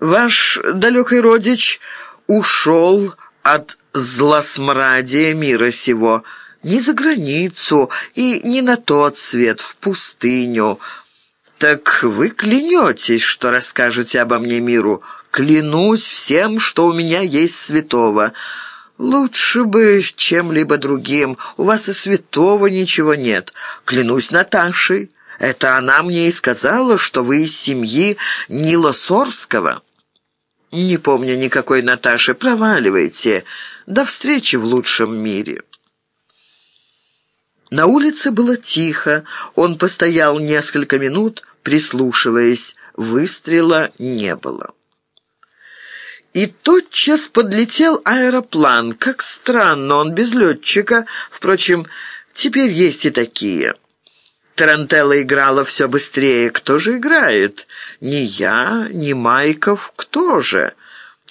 Ваш далекий родич ушел от злосмрадия мира сего, не за границу и не на тот свет, в пустыню. Так вы клянетесь, что расскажете обо мне миру. Клянусь всем, что у меня есть святого. Лучше бы чем-либо другим. У вас и святого ничего нет. Клянусь Наташей. Это она мне и сказала, что вы из семьи Нила Сорского». «Не помню никакой Наташи. Проваливайте. До встречи в лучшем мире». На улице было тихо. Он постоял несколько минут, прислушиваясь. Выстрела не было. И тотчас подлетел аэроплан. Как странно, он без летчика. Впрочем, теперь есть и такие. Тарантелла играла все быстрее. Кто же играет? Не я, не Майков. Кто же?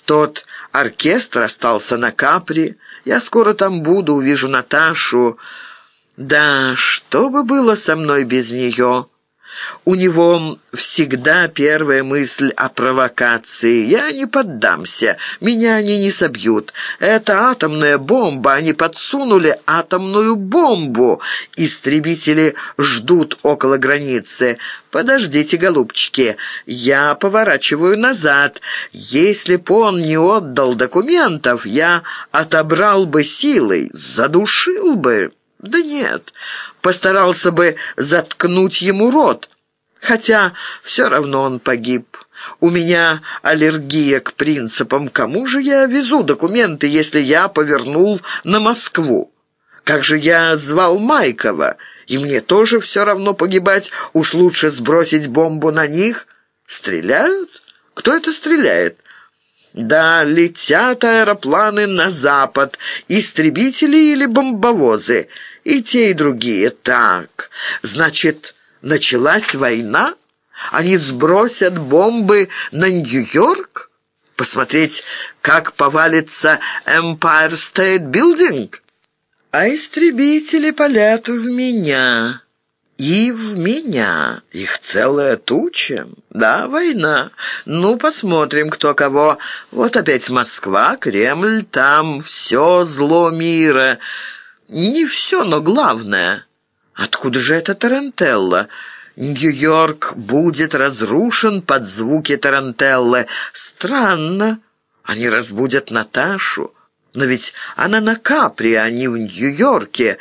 Тот оркестр остался на Капри. Я скоро там буду, увижу Наташу. Да, что бы было со мной без нее?» У него всегда первая мысль о провокации. «Я не поддамся, меня они не собьют. Это атомная бомба, они подсунули атомную бомбу. Истребители ждут около границы. Подождите, голубчики, я поворачиваю назад. Если б он не отдал документов, я отобрал бы силой, задушил бы». Да нет, постарался бы заткнуть ему рот, хотя все равно он погиб. У меня аллергия к принципам. Кому же я везу документы, если я повернул на Москву? Как же я звал Майкова? И мне тоже все равно погибать. Уж лучше сбросить бомбу на них. Стреляют? Кто это стреляет? Да, летят аэропланы на запад, истребители или бомбовозы, и те, и другие. Так, значит, началась война? Они сбросят бомбы на Нью-Йорк? Посмотреть, как повалится Empire State Building? А истребители полят в меня». И в меня. Их целая туча. Да, война. Ну, посмотрим, кто кого. Вот опять Москва, Кремль, там все зло мира. Не все, но главное. Откуда же это Тарантелла? Нью-Йорк будет разрушен под звуки Тарантеллы. Странно. Они разбудят Наташу. Но ведь она на Капри, а не в Нью-Йорке.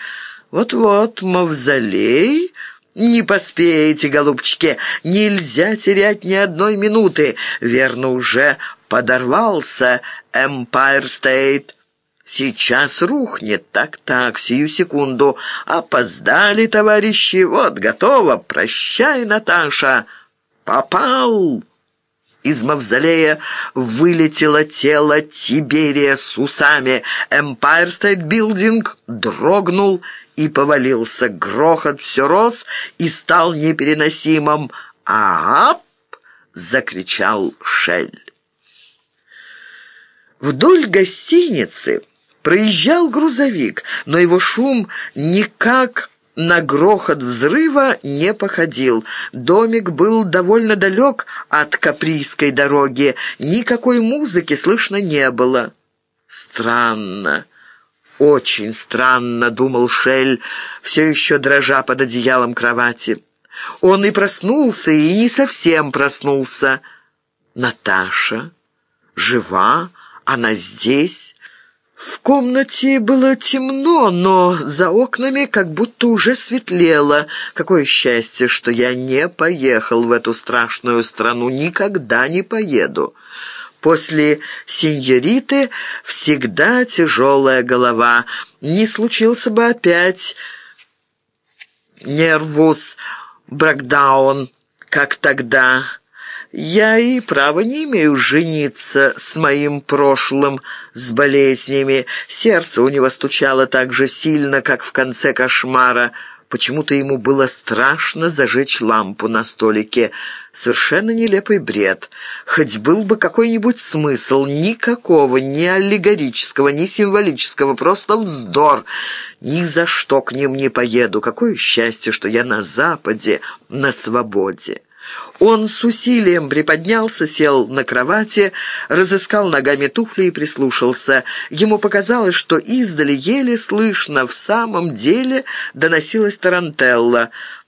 Вот-вот, мавзолей... «Не поспеете, голубчики, нельзя терять ни одной минуты. Верно, уже подорвался Эмпайр Стейт. Сейчас рухнет. Так-так, сию секунду. Опоздали, товарищи. Вот, готово. Прощай, Наташа. Попал!» Из мавзолея вылетело тело Тиберия с усами. Эмпайр Стейт Билдинг дрогнул и повалился. Грохот все рос и стал непереносимым. «Ап!» — закричал Шель. Вдоль гостиницы проезжал грузовик, но его шум никак на грохот взрыва не походил. Домик был довольно далек от Каприйской дороги, никакой музыки слышно не было. Странно. «Очень странно», — думал Шель, все еще дрожа под одеялом кровати. Он и проснулся, и не совсем проснулся. Наташа жива, она здесь. В комнате было темно, но за окнами как будто уже светлело. Какое счастье, что я не поехал в эту страшную страну, никогда не поеду. После сеньориты всегда тяжелая голова. Не случился бы опять нервус бракдаун, как тогда. Я и права не имею жениться с моим прошлым, с болезнями. Сердце у него стучало так же сильно, как в конце кошмара. Почему-то ему было страшно зажечь лампу на столике. Совершенно нелепый бред. Хоть был бы какой-нибудь смысл, никакого, ни аллегорического, ни символического, просто вздор. Ни за что к ним не поеду. Какое счастье, что я на Западе, на свободе. Он с усилием приподнялся, сел на кровати, разыскал ногами туфли и прислушался. Ему показалось, что издали еле слышно, в самом деле доносилась тарантелла.